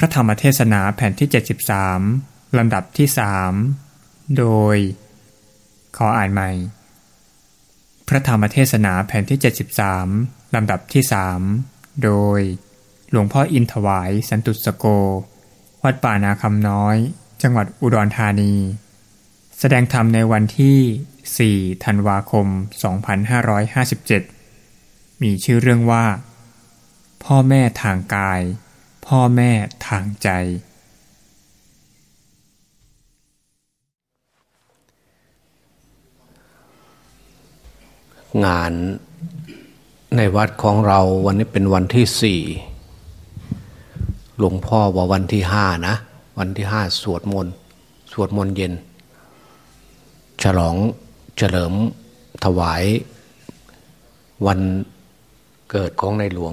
พระธรรมเทศนาแผ่นที่ 73 ลำดับที่สโดย ขออ่านใหม่ พระธรรมเทศนาแผ่นที่ 73 ลำดับที่สโดย หลวงพ่ออินถวายสันตุสโก วัดป่านาคำน้อย จังหวัดอุดรธานี แสดงธรรมในวันที่ 4 ธันวาคม 2557 มีชื่อเรื่องว่า พ่อแม่ทางกาย พ่อแม่ทางใจ งานในวัดของเราวันนี้เป็นวันที่สี่หลวงพ่อว่าวันที่ห้านะ วันที่ห้าสวดมนต์สวดมนต์เย็น ฉลองเฉลิมถวาย วันเกิดของในหลวง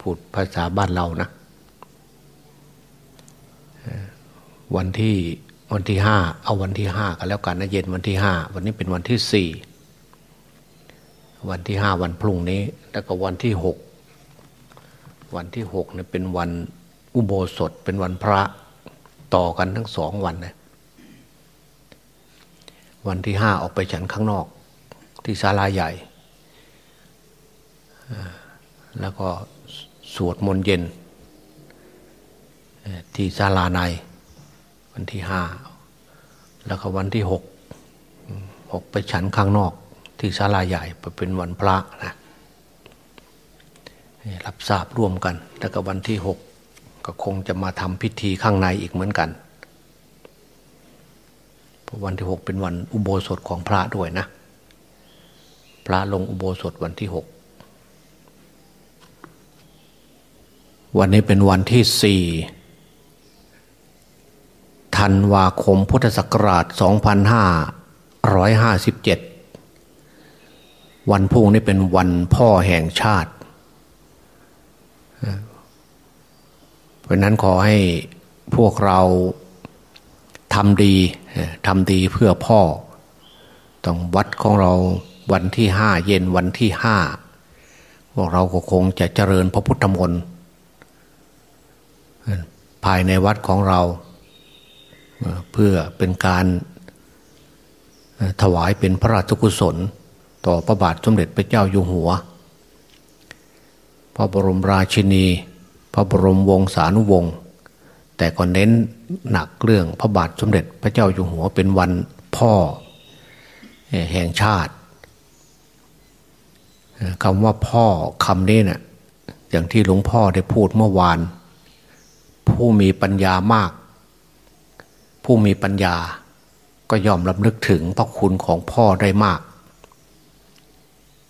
พูดภาษาบ้านเรานะ วันที่วันที่ห้าเอาวันที่ห้ากันแล้วกันนะเย็นวันที่ห้าวันนี้เป็นวันที่สี่วันที่ห้าวันพรุ่งนี้ แล้วก็วันที่หกวันที่หกเนี่ยเป็นวันอุโบสถเป็นวันพระต่อกันทั้งสองวันนะวันที่ห้าออกไปฉันข้างนอกที่ศาลาใหญ่ แล้วก็สวดมนต์เย็น ที่ศาลาใน วันที่ห้าแล้วก็วันที่หกหกไปฉันข้างนอกที่ศาลาใหญ่ไปเป็นวันพระนะรับทราบร่วมกัน แล้วก็วันที่หกก็คงจะมาทำพิธีข้างในอีกเหมือนกันเพราะวันที่หกเป็นวันอุโบสถของพระด้วยนะ พระลงอุโบสถวันที่หกวันนี้เป็นวันที่สี่ ธันวาคมพุทธศักราช 2557 วันพุ่งนี้เป็นวันพ่อแห่งชาติ เพราะนั้นขอให้พวกเราทำดีทำดีเพื่อพ่อ ต้องวัดของเราวันที่ห้าเย็นวันที่ห้าพวกเราก็คงจะเจริญพระพุทธมนต์ภายในวัดของเรา เพื่อเป็นการถวายเป็นพระราชกุศล ต่อพระบาทสมเด็จพระเจ้าอยู่หัว พระบรมราชินี พระบรมวงศานุวงศ์แต่ก็เน้นหนักเรื่องพระบาทสมเด็จพระเจ้าอยู่หัวเป็นวันพ่อแห่งชาติคำว่าพ่อคำนี้เนะ่ยอย่างที่หลวงพ่อได้พูดเมื่อวาน ผู้มีปัญญามาก ผู้มีปัญญา ก็ยอมรับนึกถึงพระคุณของพ่อได้มาก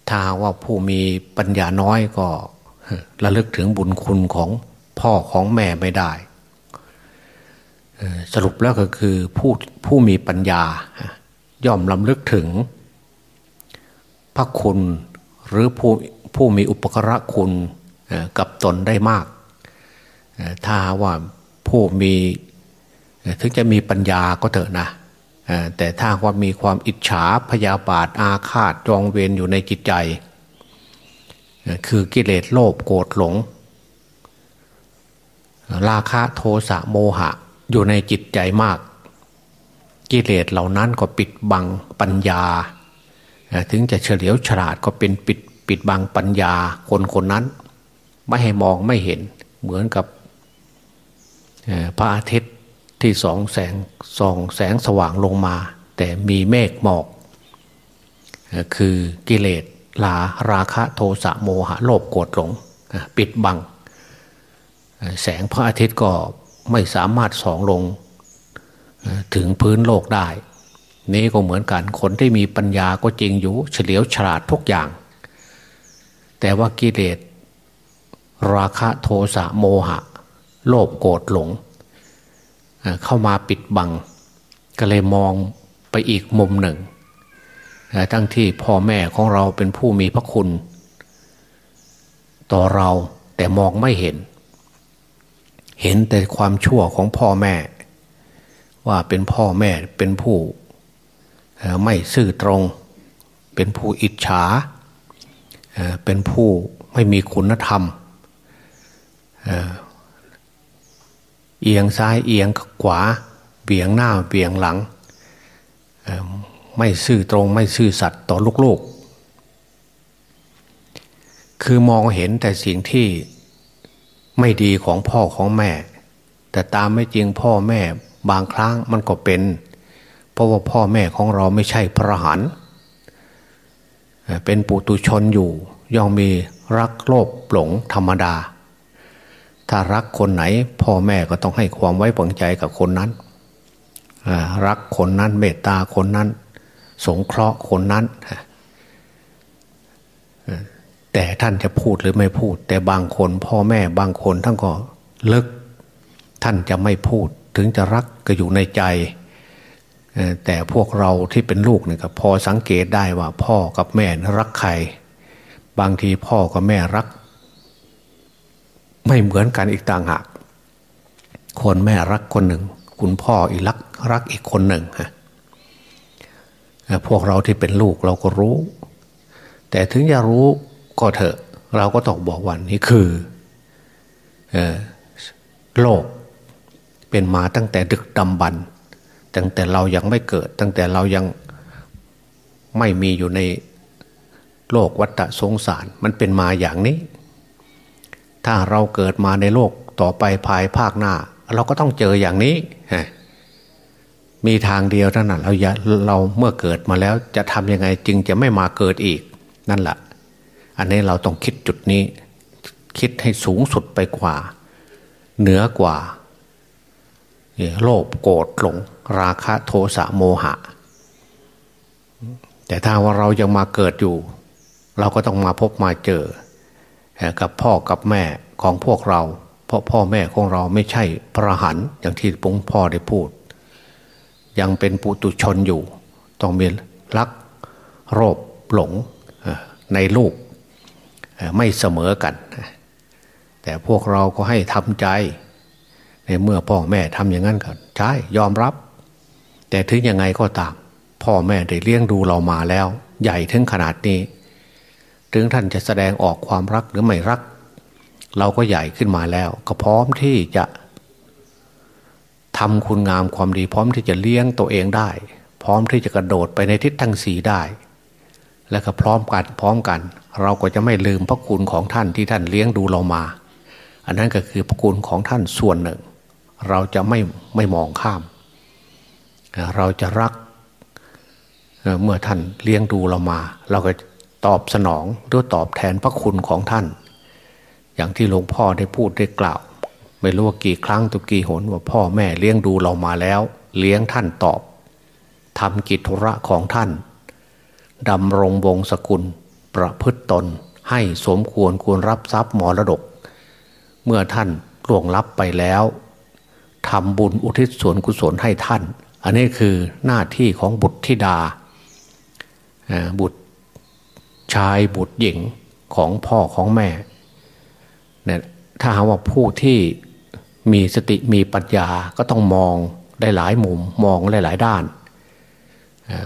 ถ้าว่าผู้มีปัญญาน้อยก็ระลึกถึงบุญคุณของพ่อของแม่ไม่ได้สรุปแล้วก็คือผู้ผู้มีปัญญา ย่อมลำลึกถึง พระคุณหรือผู้ผู้มีอุปกระคุณกับตนได้มาก ถ้าว่าผู้มี ถึงจะมีปัญญาก็เถอะนะแต่ถ้าว่ามีความอิจฉาพยาบาทอาฆาตจองเวรอยู่ในจิตใจ คือกิเลสโลภโกรธหลง ราคะโทสะโมหะอยู่ในจิตใจมาก กิเลสเหล่านั้นก็ปิดบังปัญญา ถึงจะเฉลียวฉลาดก็เป็นปิดปิดบังปัญญาคนคนนั้น ไม่ให้มองไม่เห็นเหมือนกับพระอาทิตย์ ที่สองแสงส่องแสงสว่างลงมา แต่มีเมฆหมอก คือกิเลสลาราคะโทสะโมหะโลภโกรธหลงปิดบัง แสงพระอาทิตย์ก็ไม่สามารถส่องลงถึงพื้นโลกได้ นี้ก็เหมือนกันคนที่มีปัญญาก็จริงอยู่เฉลียวฉลาดทุกอย่าง แต่ว่ากิเลสราคะโทสะโมหะ โลภโกรธหลง เข้ามาปิดบัง ก็เลยมองไปอีกมุมหนึ่ง ทั้งที่พ่อแม่ของเราเป็นผู้มีพระคุณ ต่อเราแต่มองไม่เห็น เห็นแต่ความชั่วของพ่อแม่ ว่าเป็นพ่อแม่เป็นผู้ไม่ซื่อตรง เป็นผู้อิจฉา เป็นผู้ไม่มีคุณธรรม เอียงซ้ายเอียงขวาเบี่ยงหน้าเบี่ยงหลัง ไม่ซื่อตรงไม่ซื่อสัตย์ต่อลูกๆ คือมองเห็นแต่สิ่งที่ไม่ดีของพ่อของแม่ แต่ตามไม่จริงพ่อแม่บางครั้งมันก็เป็น เพราะว่าพ่อแม่ของเราไม่ใช่พระหันเป็นปุตุชนอยู่ย่อมมีรักโลภหลงธรรมดา ถ้ารักคนไหน พ่อแม่ก็ต้องให้ความไว้วางใจกับคนนั้น รักคนนั้นเมตตาคนนั้น สงเคราะห์คนนั้น แต่ท่านจะพูดหรือไม่พูด แต่บางคนพ่อแม่บางคนท่านก็เลิกท่านจะไม่พูด ถึงจะรักก็อยู่ในใจ แต่พวกเราที่เป็นลูกเนี่ยพอสังเกตได้ว่าพ่อกับแม่รักใคร บางทีพ่อกับแม่รัก ไม่เหมือนกันอีกต่างหาก คนแม่รักคนหนึ่ง คุณพ่ออีรักรักอีกคนหนึ่งฮะพวกเราที่เป็นลูกเราก็รู้ แต่ถึงจะรู้ก็เถอะ เราก็ต้องบอกวันนี้คือโลกเป็นมาตั้งแต่ดึกดำบรรตั้งแต่เรายังไม่เกิด ตั้งแต่เรายังไม่มีอยู่ในโลกวัฏสงสาร มันเป็นมาอย่างนี้ ถ้าเราเกิดมาในโลกต่อไปภายภาคหน้า เราก็ต้องเจออย่างนี้ มีทางเดียวเท่านั้นเราเราเมื่อเกิดมาแล้วจะทำยังไงจึงจะไม่มาเกิดอีก นั่นแหละอันนี้เราต้องคิดจุดนี้ คิดให้สูงสุดไปกว่า เหนือกว่า โลภโกรธหลง ราคะโทสะโมหะ แต่ถ้าว่าเรายังมาเกิดอยู่ เราก็ต้องมาพบมาเจอ กับพ่อกับแม่ของพวกเรา เพราะพ่อแม่ของเราไม่ใช่พระหันอย่างที่ปุงพ่อได้พูด ยังเป็นปุตุชนอยู่ ต้องมีรักโรบหลงในลูกไม่เสมอกัน แต่พวกเราก็ให้ทำใจ ในเมื่อพ่อแม่ทำอย่างนั้นก็ใช่ยอมรับ แต่ถึงยังไงก็ตาม พ่อแม่ได้เลี้ยงดูเรามาแล้ว ใหญ่ถึงขนาดนี้ ถึงท่านจะแสดงออกความรักหรือไม่รัก เราก็ใหญ่ขึ้นมาแล้ว ก็พร้อมที่จะทำคุณงามความดี พร้อมที่จะเลี้ยงตัวเองได้ พร้อมที่จะกระโดดไปในทิศทั้งสีได้ และก็พร้อมกันพร้อมกัน เราก็จะไม่ลืมพระคุณของท่านที่ท่านเลี้ยงดูเรามา อันนั้นก็คือพระคุณของท่านส่วนหนึ่ง เราจะไม่ไม่มองข้าม เราจะรักเมื่อท่านเลี้ยงดูเรามา เราก็ ตอบสนองด้วยตอบแทนพระคุณของท่าน อย่างที่หลวงพ่อได้พูดได้กล่าว ไม่รู้ว่ากี่ครั้งตุกี่หนว่าพ่อแม่เลี้ยงดูเรามาแล้ว เลี้ยงท่านตอบทำกิจธุระของท่านดำรงวงศกุล ประพฤตตนให้สมควรควรรับทรัพย์มรดก เมื่อท่านล่วงลับไปแล้วทำบุญอุทิศส่วนกุศลให้ท่าน อันนี้คือหน้าที่ของบุตรธิดาบุตร ชายบุตรหญิงของพ่อของแม่เนี่ยถ้าหาว่าผู้ที่มีสติมีปัญญาก็ต้องมองได้หลายมุมมองได้หลายด้าน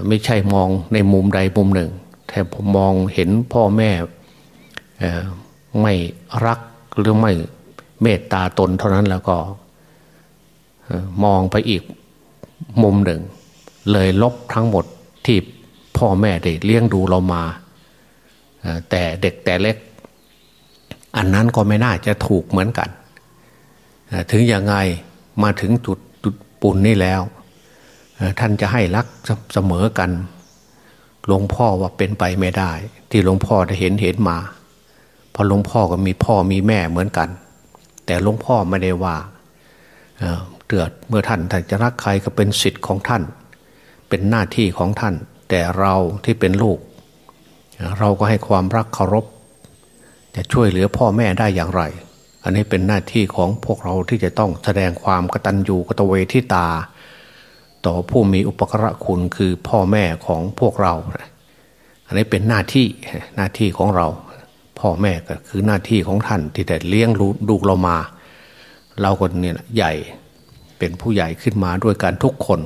ไม่ใช่มองในมุมใดมุมหนึ่ง แต่ผมมองเห็นพ่อแม่ไม่รักหรือไม่เมตตาตนเท่านั้นแล้วก็มองไปอีกมุมหนึ่ง เลยลบทั้งหมดที่พ่อแม่ได้เลี้ยงดูเรามา แต่เด็กแต่เล็ก อันนั้นก็ไม่น่าจะถูกเหมือนกัน ถึงยังไงมาถึงจุดจุดปุ่นนี่แล้ว ท่านจะให้รักเสมอกันหลวงพ่อว่าเป็นไปไม่ได้ ที่หลวงพ่อได้เห็นเห็นมาเพราะหลวงพ่อก็มีพ่อมีแม่เหมือนกัน แต่หลวงพ่อไม่ได้ว่าเดือดเมื่อท่านท่านจะรักใครก็เป็นสิทธิ์ของท่าน เป็นหน้าที่ของท่าน แต่เราที่เป็นลูก เราก็ให้ความรักเคารพจะช่วยเหลือพ่อแม่ได้อย่างไร อันนี้เป็นหน้าที่ของพวกเราที่จะต้องแสดงความกตัญญูกตเวทิตา ต่อผู้มีอุปกระคุณคือพ่อแม่ของพวกเรา อันนี้เป็นหน้าที่หน้าที่ของเรา พ่อแม่ก็คือหน้าที่ของท่านที่ได้เลี้ยงลูกเรามา เราคนเนี้ใหญ่เป็นผู้ใหญ่ขึ้นมาด้วยกันทุกคน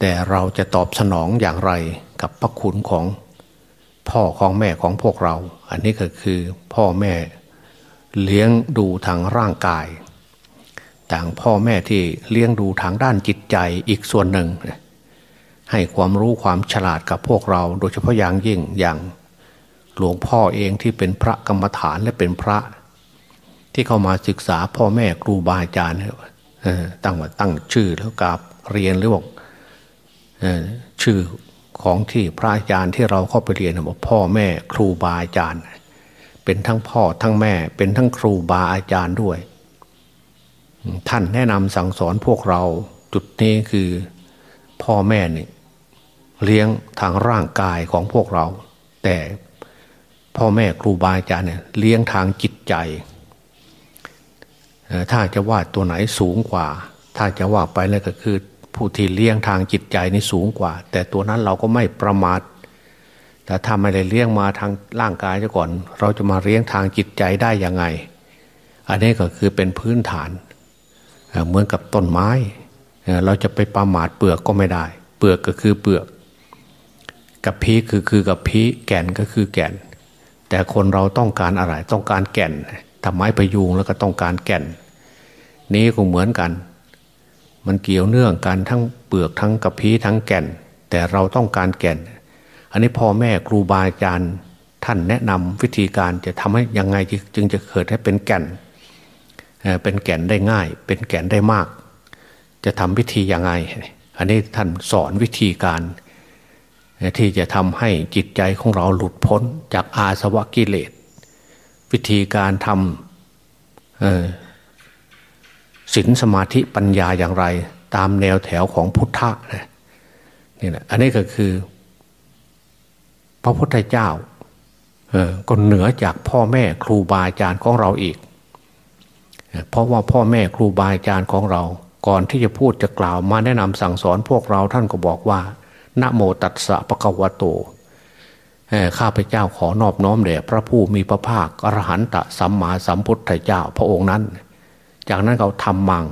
แต่เราจะตอบสนองอย่างไรกับพระคุณของ พ่อของแม่ของพวกเรา อันนี้ก็คือพ่อแม่เลี้ยงดูทางร่างกาย ต่างพ่อแม่ที่เลี้ยงดูทางด้านจิตใจอีกส่วนหนึ่ง ให้ความรู้ความฉลาดกับพวกเรา โดยเฉพาะอย่างยิ่งอย่างหลวงพ่อเองที่เป็นพระกรรมฐานและเป็นพระ ที่เข้ามาศึกษาพ่อแม่ครูบาอาจารย์ตั้งว่าตั้งชื่อแล้วกับเรียนหรือบอกชื่อ ของที่พระอาจารย์ที่เราเข้าไปเรียนบอกพ่อแม่ครูบาอาจารย์ เป็นทั้งพ่อทั้งแม่ เป็นทั้งครูบาอาจารย์ด้วย ท่านแนะนำสั่งสอนพวกเราจุดนี้คือพ่อแม่นี่เลี้ยงทางร่างกายของพวกเรา แต่พ่อแม่ครูบาอาจารย์เนี่ยเลี้ยงทางจิตใจ ถ้าจะว่าตัวไหนสูงกว่า ถ้าจะว่าไปแล้วก็คือ ผู้ที่เลี้ยงทางจิตใจนี่สูงกว่า แต่ตัวนั้นเราก็ไม่ประมาทแต่ถ้าไม่ได้เลี้ยงมาทางร่างกายซะก่อน เราจะมาเลี้ยงทางจิตใจได้ยังไง อันนี้ก็คือเป็นพื้นฐานเหมือนกับต้นไม้ เราจะไปประมาทเปลือกก็ไม่ได้ เปลือกก็คือเปลือก กับพีคือคือกับพีแก่นก็คือแก่น แต่คนเราต้องการอะไรต้องการแก่นทำไม้พยุงแล้วก็ต้องการแก่น นี้ก็เหมือนกัน มันเกี่ยวเนื่องกันทั้งเปลือกทั้งกระพี้ทั้งแก่น แต่เราต้องการแก่น อันนี้พ่อแม่ครูบาอาจารย์ท่านแนะนำวิธีการจะทำให้ยังไงจึงจะเกิดให้เป็นแก่น เป็นแก่นได้ง่าย เป็นแก่นได้มาก จะทำวิธียังไง อันนี้ท่านสอนวิธีการ ที่จะทำให้จิตใจของเราหลุดพ้นจากอาสวะกิเลส วิธีการทำ ศีลสมาธิปัญญาอย่างไร ตามแนวแถวของพุทธะนะนี่แหละอันนี้ก็คือ พระพุทธเจ้าเออก็เหนือจากพ่อแม่ครูบาอาจารย์ของเราอีก เพราะว่าพ่อแม่ครูบาอาจารย์ของเรา ก่อนที่จะพูดจะกล่าวมาแนะนำสั่งสอนพวกเราท่านก็บอกว่านะโมตัสสะปะกวะโตข้าพเจ้าขอนอบน้อมแด่พระผู้มีพระภาคอรหันตสัมมาสัมพุทธเจ้าพระองค์นั้น จากนั้นเขาทำมัง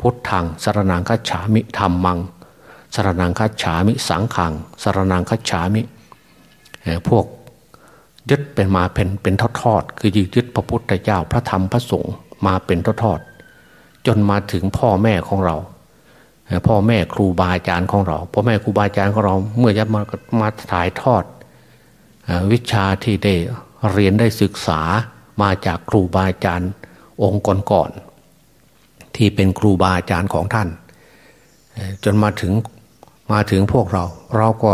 พุทธังสารนังคัจฉามิทำมังสารนังคัจฉามิสังขังสารนังคัจฉามิพวกยึดเป็นมาเป็นเป็นทอดทอดคือยึดพระพุทธเจ้าพระธรรมพระสงฆ์มาเป็นทอดทอดจนมาถึงพ่อแม่ของเราพ่อแม่ครูบาอาจารย์ของเราพ่อแม่ครูบาอาจารย์ของเราเมื่อจะมามาถ่ายทอด วิชาที่ได้เรียนได้ศึกษามาจากครูบาอาจารย์องค์ก่อน ที่เป็นครูบาอาจารย์ของท่าน จนมาถึงมาถึงพวกเรา เราก็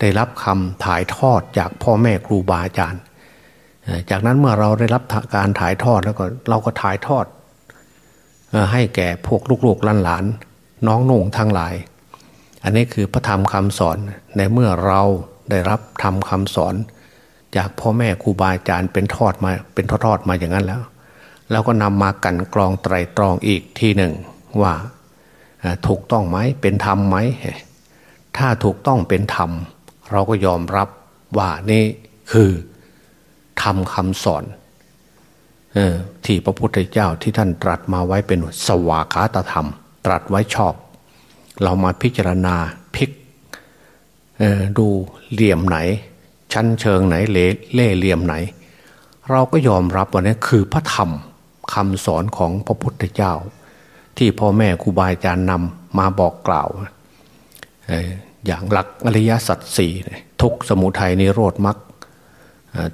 ได้รับคำถ่ายทอดจากพ่อแม่ครูบาอาจารย์ จากนั้นเมื่อเราได้รับการถ่ายทอดแล้วก็เราก็ถ่ายทอด ให้แก่พวกลูกๆหลานๆน้องนุ่งทั้งหลาย อันนี้คือพระธรรมคำสอนในเมื่อเราได้รับทำคำสอน จากพ่อแม่ครูบาอาจารย์เป็นทอดมาเป็นทอดๆมาอย่างนั้นแล้ว แล้วก็นำมากันกรองไตรตรองอีกทีหนึ่งว่าถูกต้องไหมเป็นธรรมไหมถ้าถูกต้องเป็นธรรม เราก็ยอมรับว่านี่คือทำคำสอนออที่พระพุทธเจ้าที่ท่านตรัสมาไว้เป็นสวากาตธรรม ตรัสไว้ชอบ เรามาพิจารณาพิกดูเหลี่ยมไหน ชั้นเชิงไหนเล่เหลี่ยมไหน เราก็ยอมรับว่านี่คือพระธรรม คำสอนของพระพุทธเจ้า ที่พ่อแม่ครูบาอาจารย์นำมาบอกกล่าว อย่างหลักอริยสัจสี่ทุกสมุทัยนิโรธมรรค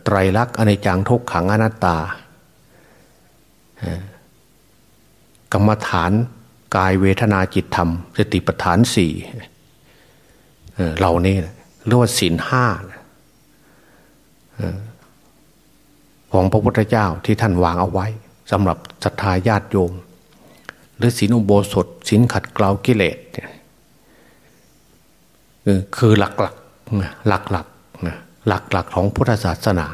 ไตรลักษณ์อนิจจังทุกขังอนัตตากรรมฐานกายเวทนาจิตธรรมสติปัฏฐานสี่เหล่านี้เรียกว่าศีลห้าของพระพุทธเจ้าที่ท่านวางเอาไว้ สำหรับศรัทธาญาติโยม หรือศีลอุโบสถศีลขัดเกลากิเลสคือหลักหลักหลักหลักหลักหลักของพุทธศาสนา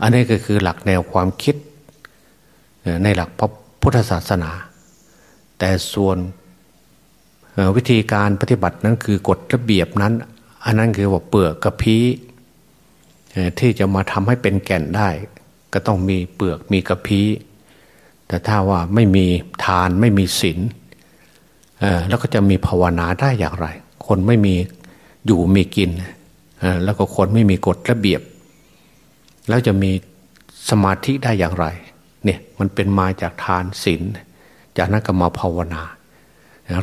อันนี้ก็คือหลักแนวความคิดในหลักพระพุทธศาสนา แต่ส่วนวิธีการปฏิบัตินั้นคือกฎระเบียบนั้น อันนั้นคือว่าเปลือกกระพี้ที่จะมาทำให้เป็นแก่นได้ ก็ต้องมีเปลือกมีกระพี้ แต่ถ้าว่าไม่มีทานไม่มีศีลแล้วก็จะมีภาวนาได้อย่างไร คนไม่มีอยู่มีกิน แล้วก็คนไม่มีกฎระเบียบ แล้วจะมีสมาธิได้อย่างไร เนี่ยมันเป็นมาจากทานศีลจากนั้นก็มาภาวนา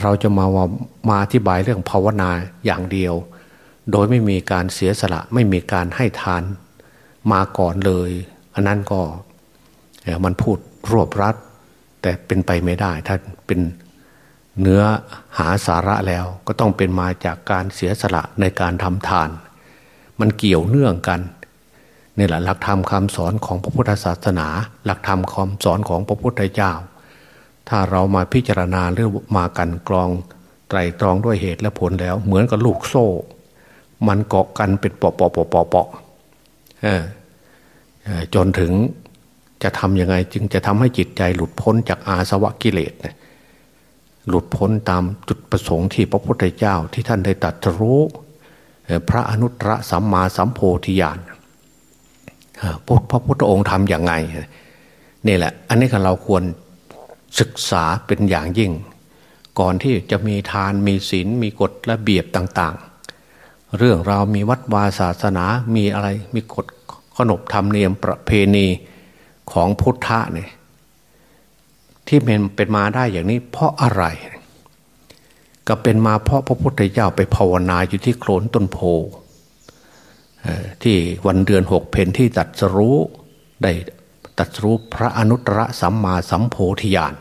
เราจะมาว่ามาอธิบายเรื่องภาวนาอย่างเดียว โดยไม่มีการเสียสละ ไม่มีการให้ทานมาก่อนเลย อันนั้นก็มันพูด รวบรัด แต่เป็นไปไม่ได้ ถ้าเป็นเนื้อหาสาระแล้วก็ต้องเป็นมาจากการเสียสละในการทำทาน มันเกี่ยวเนื่องกันนี่แหละหลักธรรมคำสอนของพระพุทธศาสนา หลักธรรมคำสอนของพระพุทธเจ้า ถ้าเรามาพิจารณาหรือมากันกรองไตรตรองด้วยเหตุและผลแล้ว เหมือนกับลูกโซ่ มันเกาะกันเป็นปอปอปอปอปอจนถึง จะทำยังไงจึงจะทำให้จิตใจหลุดพ้นจากอาสวะกิเลสหลุดพ้นตามจุดประสงค์ที่พระพุทธเจ้าที่ท่านได้ตรัสรู้พระอนุตตรสัมมาสัมโพธิญาณพระพุทธองค์ทำอย่างไงนี่แหละ อันนี้เราควรศึกษาเป็นอย่างยิ่ง ก่อนที่จะมีทานมีศีลมีกฎระเบียบต่าง ๆ เรื่องเรามีวัดวาศาสนามีอะไรมีกฎขนบธรรมเนียมประเพณี ของพุทธะเนี่ยที่เป็นเป็นมาได้อย่างนี้ เพราะอะไร ก็เป็นมาเพราะพระพุทธเจ้าไปภาวนาอยู่ที่โคลนต้นโพที่วันเดือนหกเพนที่ตัดสรู้ได้ตัดรู้พระอนุตตรสัมมาสัมโพธิญาณ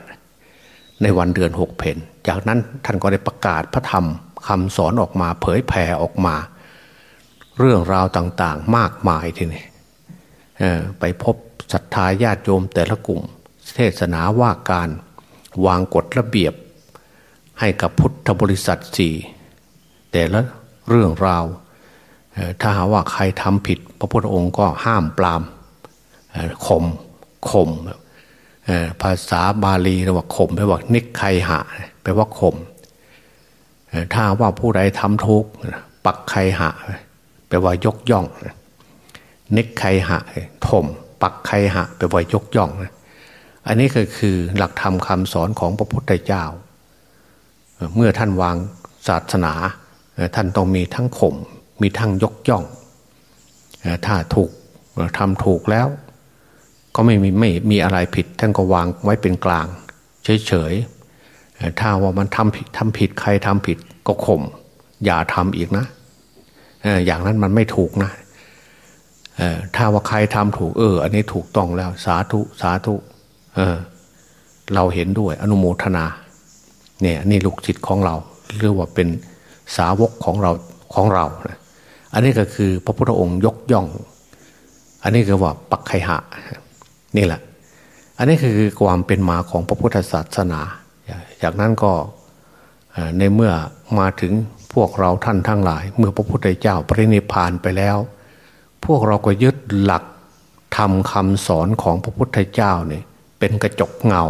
ในวันเดือนหกเพนจากนั้นท่านก็ได้ประกาศพระธรรมคำสอนออกมาเผยแผ่ออกมา เรื่องราวต่างๆ มากมายทีนี้ไปพบ ศรัทธาญาติโยมแต่ละกลุ่ม เทศนาว่าการวางกฎระเบียบ ให้กับพุทธบริษัทสี่แต่ละเรื่องราว ถ้าหาว่าใครทำผิด พระพุทธองค์ก็ห้ามปรามข่มข่มภาษาบาลีเรียกว่าข่มแปลว่านิกไคหะแปลว่าข่มถ้าว่าผู้ใดทำทุกข์ปักไคหะแปลว่ายกย่องนิกไคหะข่ม ปักไคหะแปลว่ายยกย่องนะอันนี้ก็คือหลักธรรมคำสอนของพระพุทธเจ้า เมื่อท่านวางศาสนา ท่านต้องมีทั้งข่มมีทั้งยกย่อง ถ้าถูกทำถูกแล้ว ก็ไม่มีไม่มีอะไรผิด ท่านก็วางไว้เป็นกลาง เฉยๆถ้าว่ามันทำผิดทำผิดใครทำผิดก็ข่มอย่าทำอีกนะอย่างนั้นมันไม่ถูกนะ ถ้าว่าใครทำถูกเออ อันนี้ถูกต้องแล้ว สาธุสาธุเออ เราเห็นด้วยอนุโมทนา เนี่ยนี่ลูกจิตของเราเรียกว่าเป็นสาวกของเราของเรานะอันนี้ก็คือพระพุทธองค์ยกย่อง อันนี้คือว่าปักไคหะ นี่แหละ อันนี้คือความเป็นมาของพระพุทธศาสนา จากนั้นก็ในเมื่อมาถึงพวกเราท่านทั้งหลาย เมื่อพระพุทธเจ้าปรินิพานไปแล้ว พวกเราก็ยึดหลักทำคำสอนของพระพุทธเจ้าเนี่ยเป็นกระจกเงา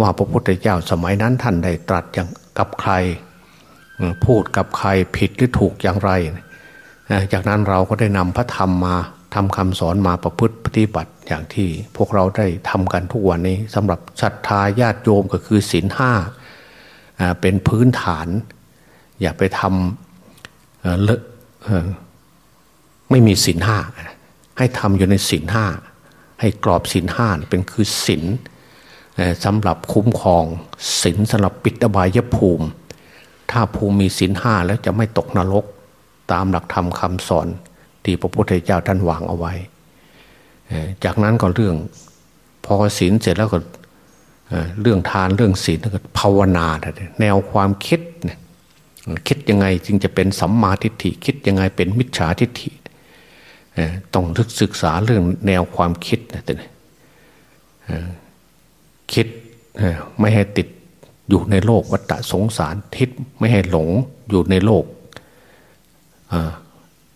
ว่าพระพุทธเจ้าสมัยนั้นท่านได้ตรัสอย่างกับใคร พูดกับใครผิดหรือถูกอย่างไร จากนั้นเราก็ได้นำพระธรรมมาทำคำสอนมาประพฤติปฏิบัติอย่างที่พวกเราได้ทำกันทุกวันนี้สำหรับศรัทธาญาติโยมก็คือศีลห้าเป็นพื้นฐาน อย่าไปทำเล ไม่มีศีลห้าให้ทำอยู่ในศีลห้าให้กรอบศีลห้าเป็นคือศีลสำหรับคุ้มครองศีลสำหรับปิดอบายภูมิ ถ้าภูมิมีศีลห้าแล้วจะไม่ตกนรก ตามหลักธรรมคำสอนที่พระพุทธเจ้าท่านวางเอาไว้ จากนั้นก็เรื่องพอศีลเสร็จแล้วก็เรื่องทานเรื่องศีลก็ภาวนาแนวความคิด คิดยังไงจึงจะเป็นสัมมาทิฏฐิ คิดยังไงเป็นมิจฉาทิฏฐิ ต้องศึกษาเรื่องแนวความคิดนะแต่คิดไม่ให้ติดอยู่ในโลกวัฏสงสารทิศไม่ให้หลงอยู่ในโลก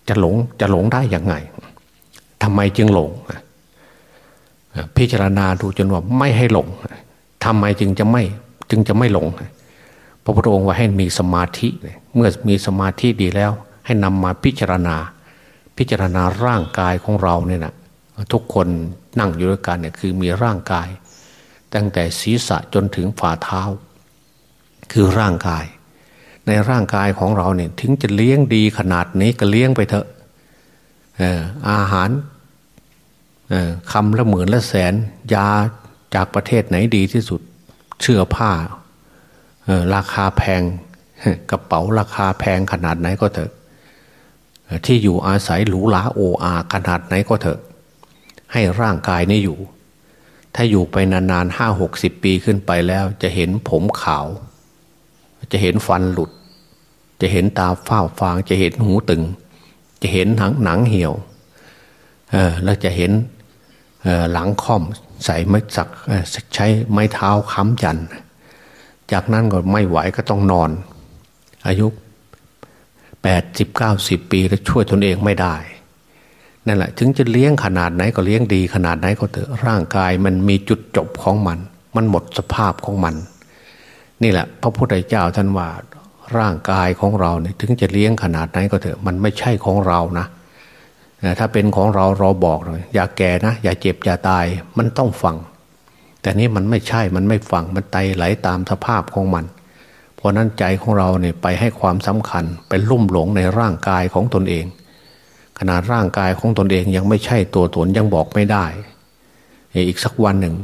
จะหลงจะหลงได้ยังไงทำไมจึงหลงพิจารณาดูจนว่าไม่ให้หลงทำไมจึงจะไม่จึงจะไม่หลงพระพุทธองค์ว่าให้มีสมาธิ เมื่อมีสมาธิดีแล้ว ให้นำมาพิจารณา พิจารณาร่างกายของเราเนี่ยนะทุกคนนั่งอยู่ด้วยกันเนี่ยคือมีร่างกาย ตั้งแต่ศีรษะจนถึงฝ่าเท้า คือร่างกาย ในร่างกายของเราเนี่ยถึงจะเลี้ยงดีขนาดนี้ก็เลี้ยงไปเถอะอาหารคำละหมื่นละแสน ยาจากประเทศไหนดีที่สุดเสื้อผ้าราคาแพงกระเป๋าราคาแพงขนาดไหนก็เถอะ ที่อยู่อาศัยหรูหราโออาขนาดไหนก็เถอะ ให้ร่างกายนี้อยู่ ถ้าอยู่ไปนานๆห้าหกสิบปีขึ้นไปแล้ว จะเห็นผมขาว จะเห็นฟันหลุด จะเห็นตาฝ้าฟาง จะเห็นหูตึง จะเห็นหนังหนังเหี่ยวเออแล้วจะเห็นหลังค่อมใส่ไม้สักใช้ไม้เท้าค้ำจัน จากนั้นก็ไม่ไหวก็ต้องนอน อายุ แปดสิบเก้าสิบปีแล้วช่วยตนเองไม่ได้นั่นแหละถึงจะเลี้ยงขนาดไหนก็เลี้ยงดีขนาดไหนก็เถอะร่างกายมันมีจุดจบของมัน มันหมดสภาพของมัน นี่แหละ พระพุทธเจ้าท่านว่าร่างกายของเราเนี่ยถึงจะเลี้ยงขนาดไหนก็เถอะมันไม่ใช่ของเรานะถ้าเป็นของเราเราบอกเลยอย่าแก่นะ อย่าเจ็บอย่าตายมันต้องฟัง แต่นี้มันไม่ใช่มันไม่ฟังมันไตไหลตามสภาพของมัน เพราะนั้นใจของเราเนี่ยไปให้ความสำคัญไปลุ่มหลงในร่างกายของตนเอง ขนาดร่างกายของตนเองยังไม่ใช่ตัวตนยังบอกไม่ได้ อีกสักวันหนึ่ง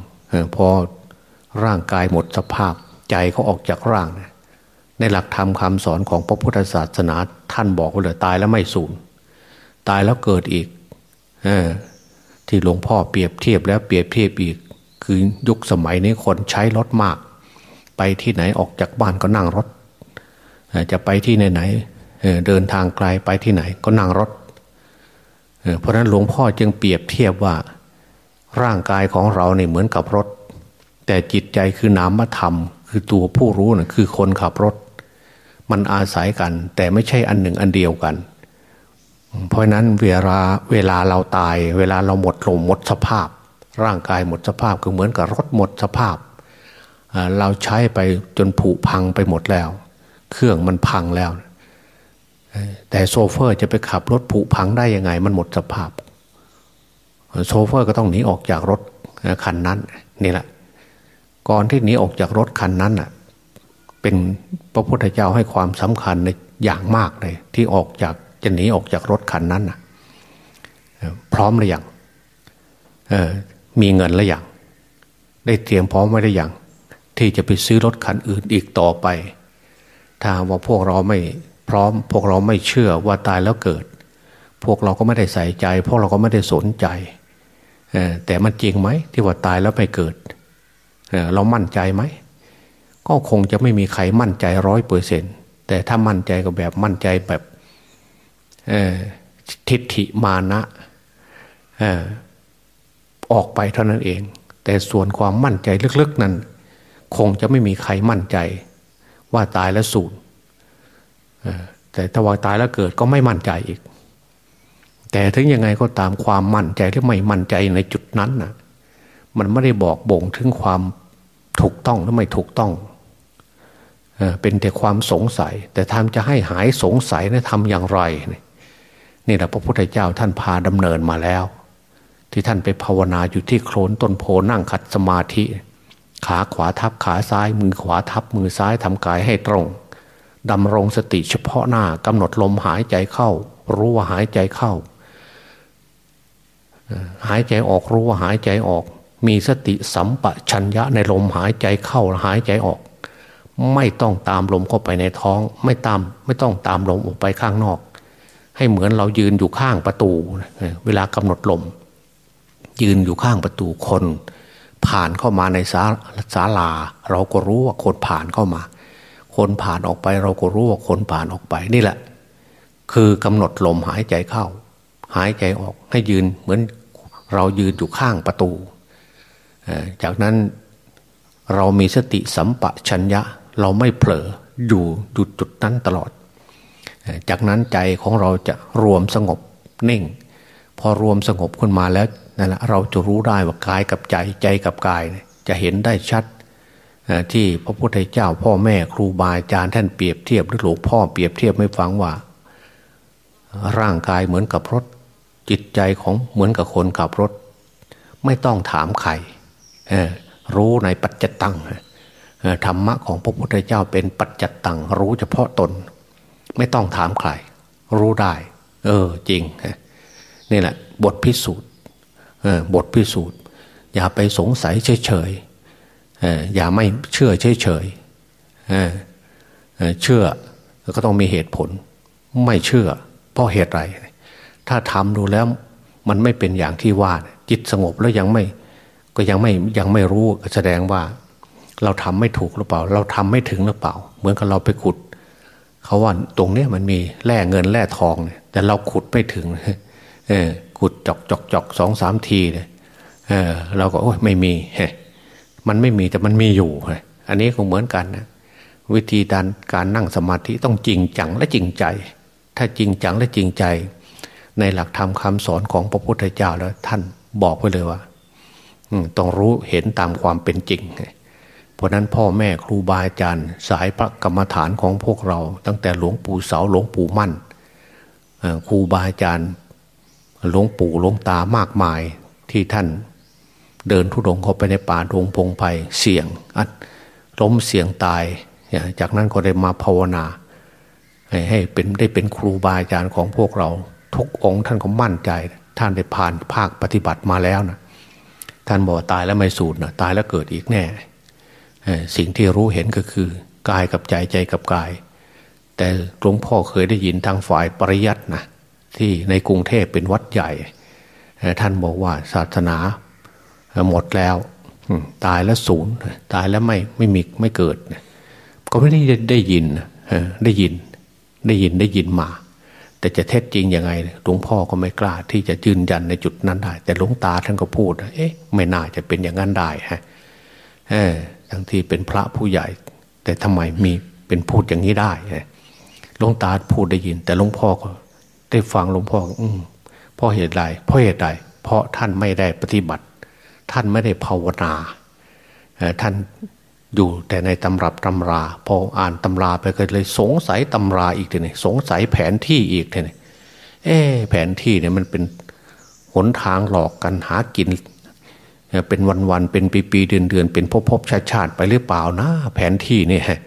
พอร่างกายหมดสภาพใจเขาออกจากร่าง ในหลักธรรมคาสอนของพระพุทธศาสนาท่านบอกว่าเลยตายแล้วไม่สูญตายแล้วเกิดอีกอที่หลวงพ่อเปรียบเทียบแล้วเปรียบเทียบอีก คือยุคสมัยนี้คนใช้รถมาก ไปที่ไหนออกจากบ้านก็นั่งรถ จะไปที่ไหนไหนเดินทางไกลไปที่ไหนก็นั่งรถ เพราะนั้นหลวงพ่อจึงเปรียบเทียบว่าร่างกายของเราเนี่ยเหมือนกับรถ แต่จิตใจคือนามธรรม คือตัวผู้รู้นะ่ะคือคนขับรถ มันอาศัยกัน แต่ไม่ใช่อันหนึ่งอันเดียวกัน เพราะนั้นเวลาเวลาเราตาย เวลาเราหมดลมหมดสภาพ ร่างกายหมดสภาพก็เหมือนกับรถหมดสภาพ เราใช้ไปจนผุพังไปหมดแล้ว เครื่องมันพังแล้ว แต่โซเฟอร์จะไปขับรถผุพังได้ยังไง มันหมดสภาพ โซเฟอร์ก็ต้องหนีออกจากรถคันนั้นนี่แหละ ก่อนที่หนีออกจากรถคันนั้นอะเป็นพระพุทธเจ้าให้ความสำคัญในอย่างมากเลย ที่ออกจากจะหนีออกจากรถคันนั้นนะพร้อมหรือยังมีเงินหรือยังได้เตรียมพร้อมไว้หรือยัง ที่จะไปซื้อรถคันอื่นอีกต่อไป ถ้าว่าพวกเราไม่พร้อม พวกเราไม่เชื่อว่าตายแล้วเกิด พวกเราก็ไม่ได้ใส่ใจ พวกเราก็ไม่ได้สนใจแต่มันจริงไหมที่ว่าตายแล้วไม่เกิดเรามั่นใจไหมก็คงจะไม่มีใครมั่นใจร้อยเปอร์เซ็นแต่ถ้ามั่นใจก็แบบมั่นใจแบบทิฏฐิมานะออกไปเท่านั้นเอง แต่ส่วนความมั่นใจลึกๆนั้น คงจะไม่มีใครมั่นใจ ว่าตายแล้วสูญแต่ถ้าว่าตายแล้วเกิดก็ไม่มั่นใจอีก แต่ถึงยังไงก็ตามความมั่นใจที่ไม่มั่นใจในจุดนั้นนะมันไม่ได้บอกบ่งถึงความถูกต้องหรือไม่ถูกต้องเป็นแต่ความสงสัย แต่ทำจะให้หายสงสัยนะทำอย่างไร นี่แหละพระพุทธเจ้าท่านพาดำเนินมาแล้ว ที่ท่านไปภาวนาอยู่ที่โคลนต้นโพนั่งขัดสมาธิ ขาขวาทับขาซ้าย มือขวาทับมือซ้ายทำกายให้ตรงดำรงสติเฉพาะหน้ากำหนดลมหายใจเข้า รู้ว่าหายใจเข้า หายใจออกรู้ว่าหายใจออก มีสติสัมปชัญญะในลมหายใจเข้าหายใจออก ไม่ต้องตามลมเข้าไปในท้อง ไม่ตามไม่ต้องตามลมออกไปข้างนอก ให้เหมือนเรายืนอยู่ข้างประตู เวลากำหนดลม ยืนอยู่ข้างประตูคน ผ่านเข้ามาในศาศาลา เราก็รู้ว่าคนผ่านเข้ามา คนผ่านออกไปเราก็รู้ว่าคนผ่านออกไปนี่แหละ คือกำหนดลมหายใจเข้า หายใจออกให้ยืนเหมือนเรายืนอยู่ข้างประตู จากนั้นเรามีสติสัมปชัญญะ เราไม่เผลออยู่จุดจุดนั้นตลอด จากนั้นใจของเราจะรวมสงบนิ่ง พอรวมสงบขึ้นมาแล้วนั่นแหละเราจะรู้ได้ว่ากายกับใจใจกับกาย จะเห็นได้ชัดที่พระพุทธเจ้าพ่อแม่ครูบาอาจารย์ท่านเปรียบเทียบหรือหลวงพ่อเปรียบเทียบไม่ฟังว่า ร่างกายเหมือนกับรถ จิตใจของเหมือนกับคนขับรถ ไม่ต้องถามใครรู้ในปัจจตังธรรมะของพระพุทธเจ้าเป็นปัจจตังรู้เฉพาะตน ไม่ต้องถามใคร รู้ได้ เออจริง นี่แหละ บทพิสูจน์บทพิสูจน์ อย่าไปสงสัยเฉยอย่าไม่เชื่อเฉยเฉยเชื่อก็ต้องมีเหตุผล ไม่เชื่อ เพราะเหตุไร ถ้าทำดูแล้วมันไม่เป็นอย่างที่ว่า จิตสงบแล้วยังไม่ ก็ยังไม่ยังไม่รู้แสดงว่า เราทำไม่ถูกหรือเปล่า เราทำไม่ถึงหรือเปล่า เหมือนกับเราไปขุดเขาว่าตรงเนี้ยมันมีแร่เงินแร่ทองเนี่ยแต่เราขุดไม่ถึง เออขุดจอกจอกจอกสองสามทีเนี่ยเออเราก็โอ้ยไม่มีมันไม่มีแต่มันมีอยู่อันนี้ก็เหมือนกันนะวิธีการการนั่งสมาธิต้องจริงจังและจริงใจ ถ้าจริงจังและจริงใจ ในหลักธรรมคาสอนของพระพุทธเจ้าแล้ว ท่านบอกไว้เลยว่าต้องรู้เห็นตามความเป็นจริง เพราะนั้นพ่อแม่ครูบาอาจารย์ สายพระกรรมฐานของพวกเรา ตั้งแต่หลวงปู่เสาหลวงปู่มั่นครูบาอาจารย์ หลวงปู่หลวงตามากมายที่ท่านเดินทุดงเข้าไปในป่าดงพงไพ่เสี่ยงอัดล้มเสี่ยงตาย จากนั้นก็ได้มาภาวนา ให้เป็นได้เป็นครูบาอาจารย์ของพวกเรา ทุกองค์ท่านก็มั่นใจ ท่านได้ผ่านภาคปฏิบัติมาแล้วนะท่านบอกตายแล้วไม่สูญนะตายแล้วเกิดอีกแน่ สิ่งที่รู้เห็นก็คือกายกับใจใจกับกาย แต่หลวงพ่อเคยได้ยินทางฝ่ายปริยัตินะ ที่ในกรุงเทพเป็นวัดใหญ่ ท่านบอกว่าศาสนาหมดแล้ว ตายแล้วศูนย์ตายแล้วไม่ไม่มีไม่เกิด ก็ไม่ได้ได้ยินได้ยินได้ยินได้ยินมา แต่จะเท็จจริงยังไงหลวงพ่อก็ไม่กล้าที่จะยืนยันในจุดนั้นได้ แต่หลวงตาท่านก็พูดเอ๊ะไม่น่าจะเป็นอย่างนั้นได้ฮะเออทั้งที่เป็นพระผู้ใหญ่ แต่ทำไมมีเป็นพูดอย่างนี้ได้หลวงตาพูดได้ยิน แต่หลวงพ่อก็ ได้ฟังหลวงพ่ออืมเพราะเหตุใดเพราะเหตุใดเพราะท่านไม่ได้ปฏิบัติ ท่านไม่ได้ภาวนาท่านอยู่แต่ในตำรับตำรา พออ่านตำราไปก็เลยสงสัยตำราอีกทีนี่สงสัยแผนที่อีกทีนี่เอ๊แผนที่เนี่ยมันเป็นหนทางหลอกกันหากิน เป็นวันๆเป็นปีๆเดือนๆเป็นพบๆชาติๆไปหรือเปล่านะ แผนที่เนี่ฮะ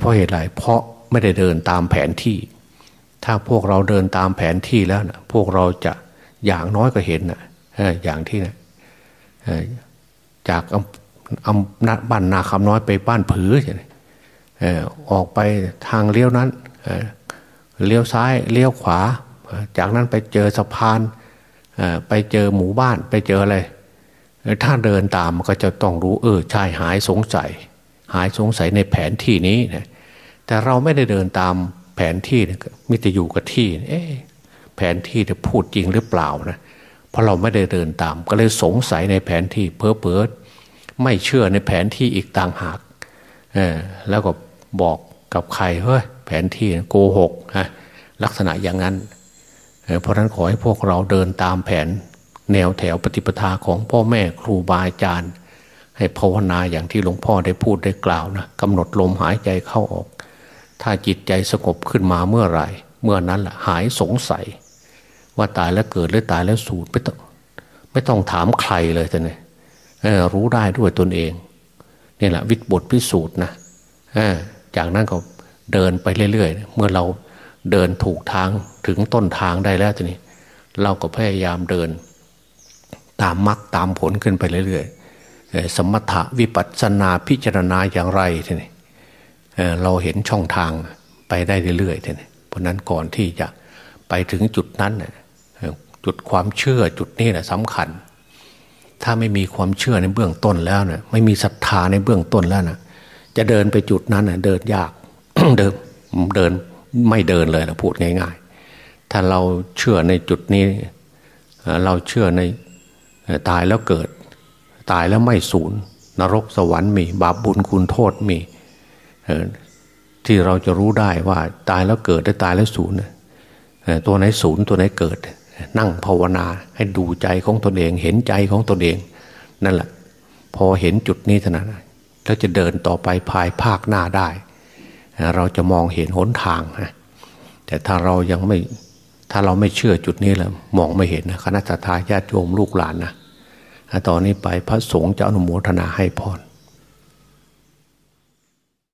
เพราะเหตุไรเพราะไม่ได้เดินตามแผนที่ ถ้าพวกเราเดินตามแผนที่แล้วนะพวกเราจะอย่างน้อยก็เห็นนะอย่างที่นะจากอำบ้านนาคำน้อยไปบ้านผือออกไปทางเลี้ยวนั้นเลี้ยวซ้ายเลี้ยวขวา จากนั้นไปเจอสะพานไปเจอหมู่บ้านไปเจออะไรถ้าเดินตามก็จะต้องรู้เออใช่หายสงสัย หายสงสัยในแผนที่นี้นะแต่เราไม่ได้เดินตาม แผนที่มิตรอยู่กับที่ เอ๊แผนที่จะพูดจริงหรือเปล่านะเพราะเราไม่ได้เดินตาม ก็เลยสงสัยในแผนที่เพ้อเพ้อไม่เชื่อในแผนที่อีกต่างหากเออแล้วก็บอกกับใครเฮ้ยแผนที่โกหกฮะลักษณะอย่างนั้นเเพราะนั้นขอให้พวกเราเดินตามแผนแนวแถวปฏิปทาของพ่อแม่ครูบาอาจารย์ ให้ภาวนาอย่างที่หลวงพ่อได้พูดได้กล่าวนะกำหนดลมหายใจเข้าออก ถ้าจิตใจสงบขึ้นมาเมื่อไหร่ เมื่อนั้นแหละหายสงสัย ว่าตายแล้วเกิดหรือตายแล้วสูญไม่ต้องไม่ต้องถามใครเลยแต่เนี่ยรู้ได้ด้วยตนเองนี่แหละวิบทพิสูจน์นะจากนั้นก็เดินไปเรื่อยๆ เมื่อเราเดินถูกทางถึงต้นทางได้แล้วทีนี้ เราก็พยายามเดิน ตามมรรคตามผลขึ้นไปเรื่อยๆสมถะวิปัสสนาพิจารณาอย่างไรทีนี้ เราเห็นช่องทางไปได้เรื่อยๆทีนี้เพราะนั้นก่อนที่จะไปถึงจุดนั้นจุดความเชื่อจุดนี้แหละสำคัญ ถ้าไม่มีความเชื่อในเบื้องต้นแล้วเนะี่ยไม่มีศรัทธาในเบื้องต้นแล้วนะจะเดินไปจุดนั้นนะเดินยากเดินเดินไม่เดินเลยนะพูดง่าย ๆ ถ้าเราเชื่อในจุดนี้ เราเชื่อในตายแล้วเกิด ตายแล้วไม่สูญนรกสวรรค์มี บาปบุญคุณโทษมี ที่เราจะรู้ได้ว่าตายแล้วเกิดได้ตายแล้วสูญตัวไหนศูนย์ตัวไหนเกิด นั่งภาวนาให้ดูใจของตนเอง เห็นใจของตนเอง นั่นแหละ พอเห็นจุดนี้เท่านั้นแล้วจะเดินต่อไปภายภาคหน้าได้ เราจะมองเห็นหนทางนะแต่ถ้าเรายังไม่ถ้าเราไม่เชื่อจุดนี้แล้วมองไม่เห็นนะคณะทาญาติโยมลูกหลานนะตอนนี้ไปพระสงฆ์จะอนุโมทนาให้พร